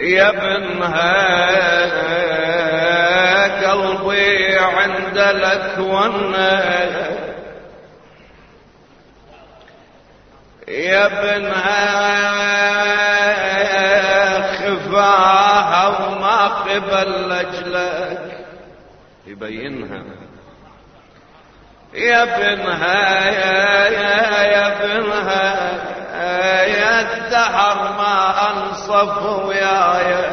يا ابنها قلبي عند الاكوان يا ابنها خفاها وما قبل لجلك يبينها. يا ابنها يا يا يا الدهر ما أنصف وياي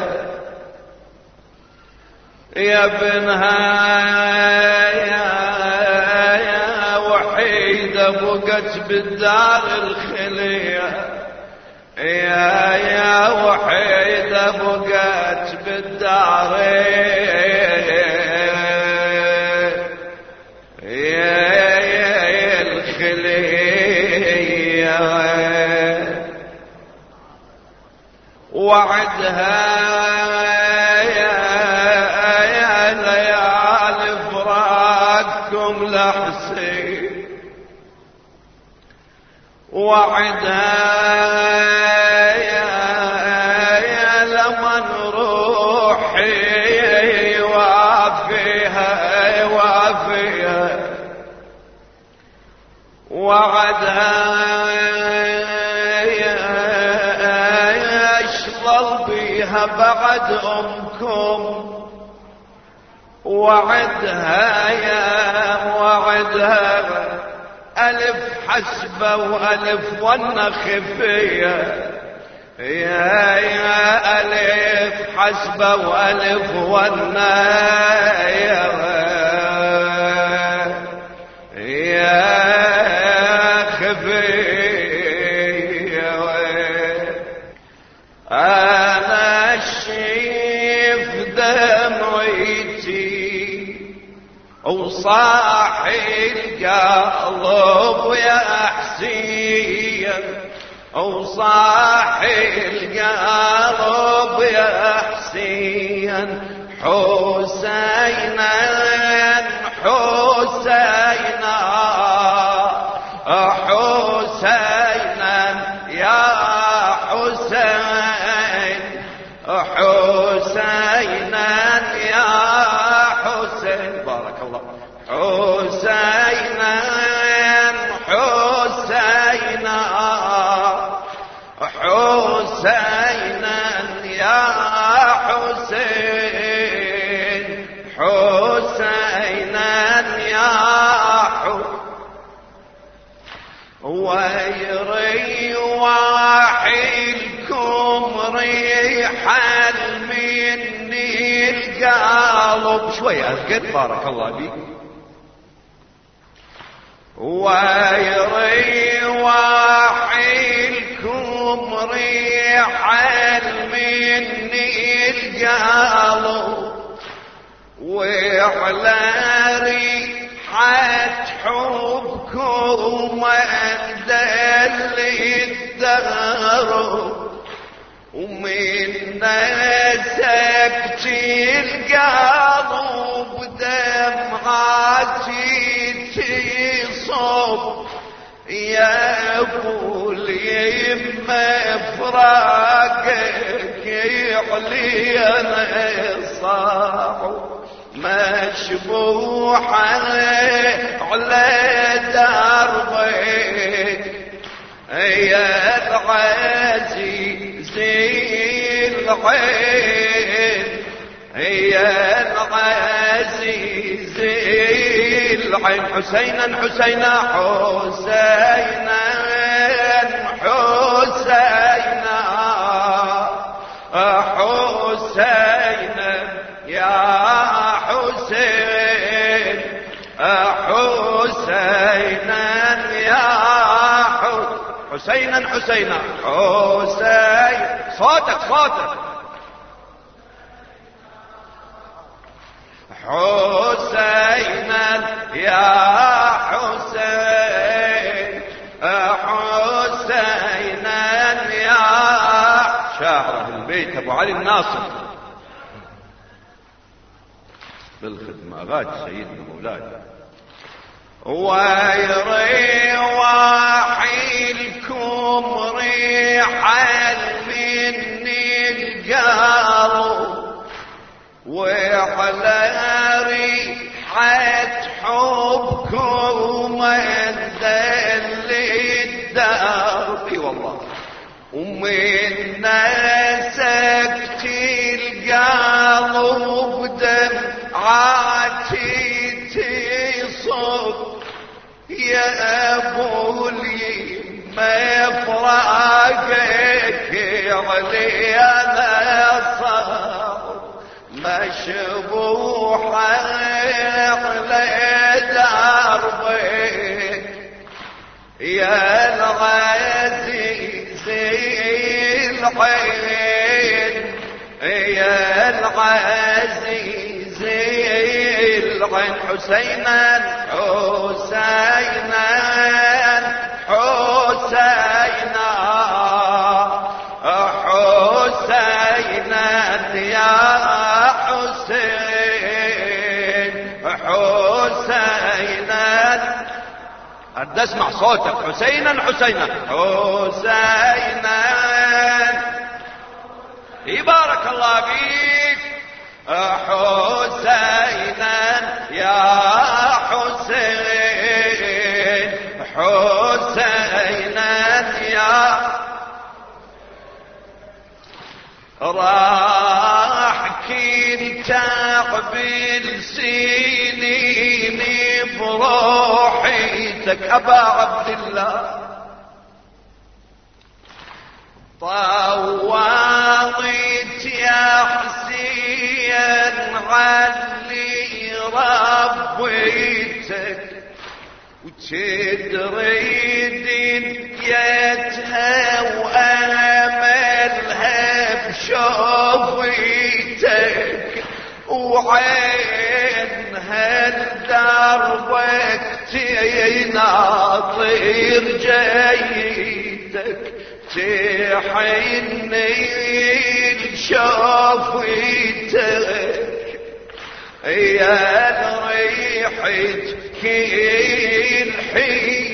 يا ابنها يا يا وحيدة بقت بالدار الخلية يا يا وحيدة بقت بالدار وعدها يا يا ليالي فراقكم وعدها يا يا لمن روحي وافيها وافيها. وعدها بيها بعد أمكم وعدها يا وعدها. ألف حسبة وألف ون خفية. يا يا ألف حسبة وألف ون يا القلب يا حسين وصاحي القلب يا حسين حسينا مني القلب شوي اذكر بارك الله بيك ويريحلكم ريحا مني القلب وعلى ريحة حبكم أندل الدهر. ومن نسكت القلب دمعتي الصوب يا أبو اليمة فراقك يعلي أنا الصاحب مشبوح على دربك. يا العزيز العين يا العزيز العين حسينا حسينا حسينا حسينا. حسينا يا حسين. حسينا يا حسينا حسينا. حسين صوتك صوتك. حسينا يا حسين حسينا يا شاعر البيت أبو علي الناصر. بالخدمة غاد سيدنا مولاي ويريحلكم ريحا مني جاره وعلى ريحة حبكم ذل الدار أيوة والله. ومن علي أنا صار مشبوح على دربك يا العزيز العين يا العزيز العين حسينا حسينا حسينا. يا حسين حسينا. أرد أسمع صوتك حسينا حسينا حسينا. يبارك الله بيك حسينا يا حسين حسينا يا كنت قبل سنين بروحيتك أبا عبد الله. طوالت يا حسين علي ربيتك وتدري دنيتها وأملها بشوفيتك وعينها لدربك تناطر جيتك تحني لشوفيتك يا ريحتك الحين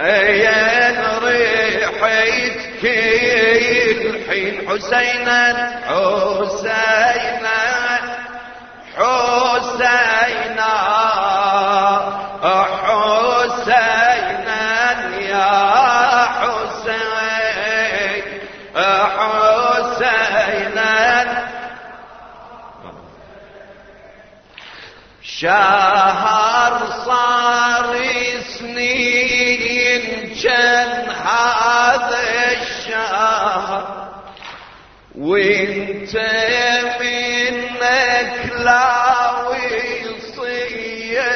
يا ريحتك الحين حسينا حسينا حسينا شهر صار سنين كان هذا الشهر. وانت منك لا وصية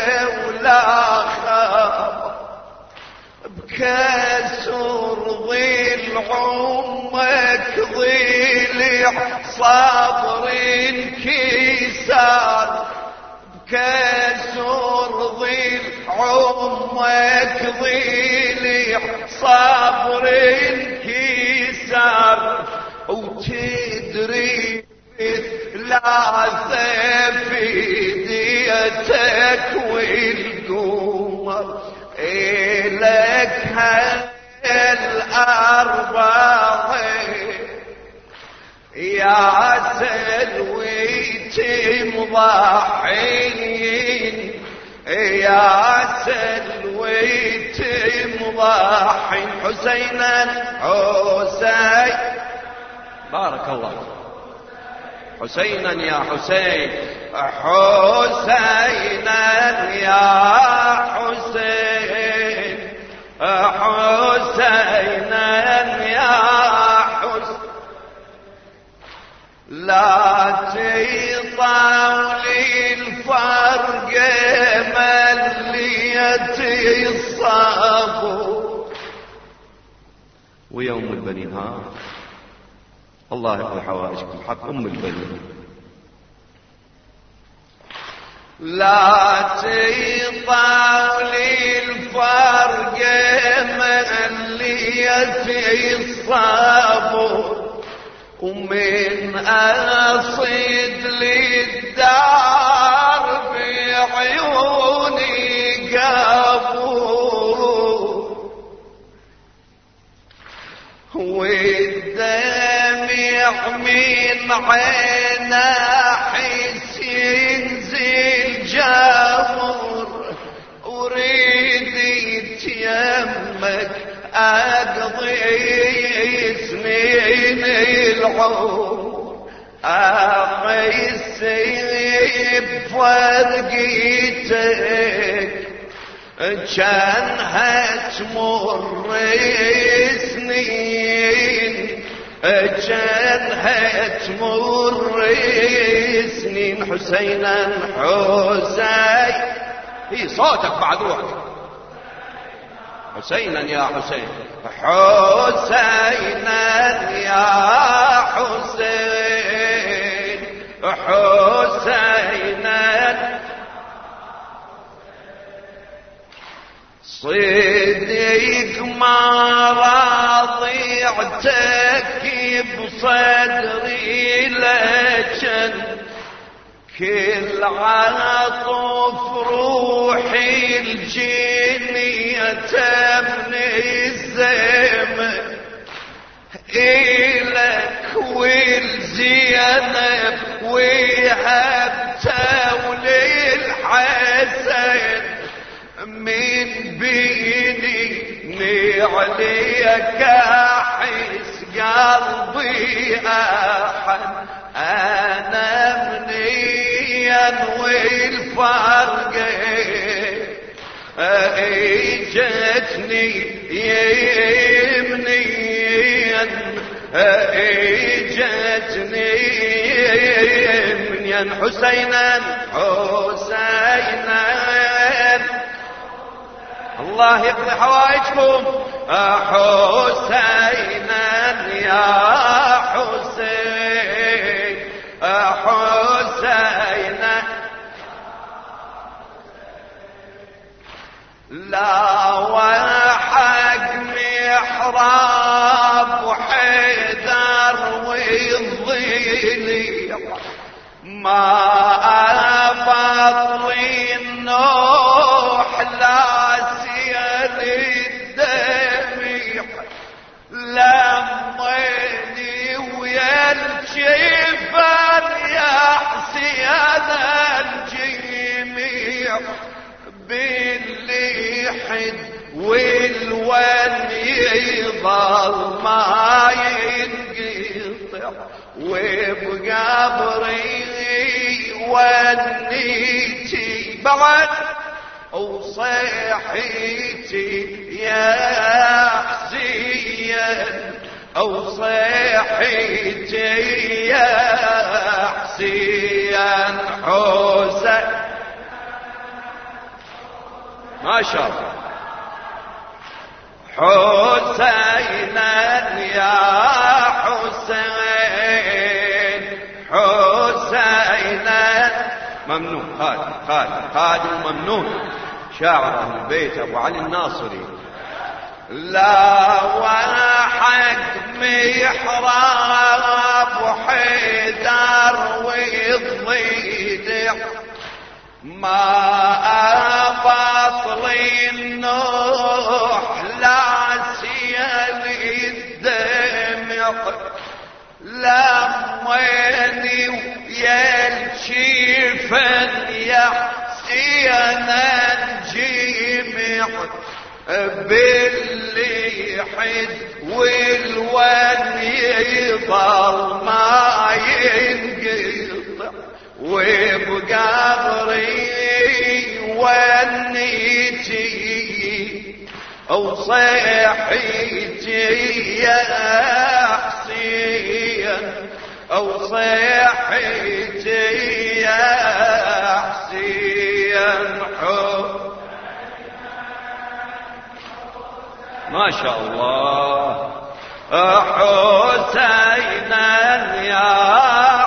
ولا بكسر ظل عمك ضلع صبر انكسار كسر ظل عمك ضلع صبر انكسار. وتدري لا في ديتك والقمر إلك هالأربعة. يا سلويتي مضحين يا سلويتي مضحين حسينا حسين. بارك الله حسينا يا حسين حسينا يا حسين. حسينا يا حسين. لا تطاولي الفرق الصبر ويوم البنين ها الله يقضي حوائجكم حق أم البنين لا تطاولي الفرق مليتي الصبر ومن أصيد للدار والدمع من عينا حس ينزل جمر وريد يتيمك أقضي سنين العمر. أخي السيب فرقيتك كان هتمر سنين كان هتمر سنين حسينا حسين في صوتك بعد روحك حسينا يا حسين حسينا يا حسين حسينا صديق ما راضيعتك بصدري لجن. كل عطف روحي الجنية من الزمن. إلك والزينب وهبته وللحسن من بيني عليك احس قلبي احن أنا منيا والفرق أجتني يمنيا أجتني يمنيا حسينا حسينا. الله يقضي حوائجكم. حسينا يا حسين. حسينا لا وحق محراب وحيدر والضيلي ما أفضل بعد وصيحتي يا حسين أو صيحتي يا حسين حسين. ما شاء الله. حسينا يا حسين. ممنون خادم خادم خادم ممنون شاعر أهل البيت أبو علي الناصري. لا وحق محراب وحيدر والضيدع ما أبطل النوح لا سيل الدمع. لميني يضل ما ينقطع وبقبري ونيتي أو صيحتي يا حسين أو صيحتي يا حسين حب ما شاء الله. حسينا يا